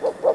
Ha, ha, ha.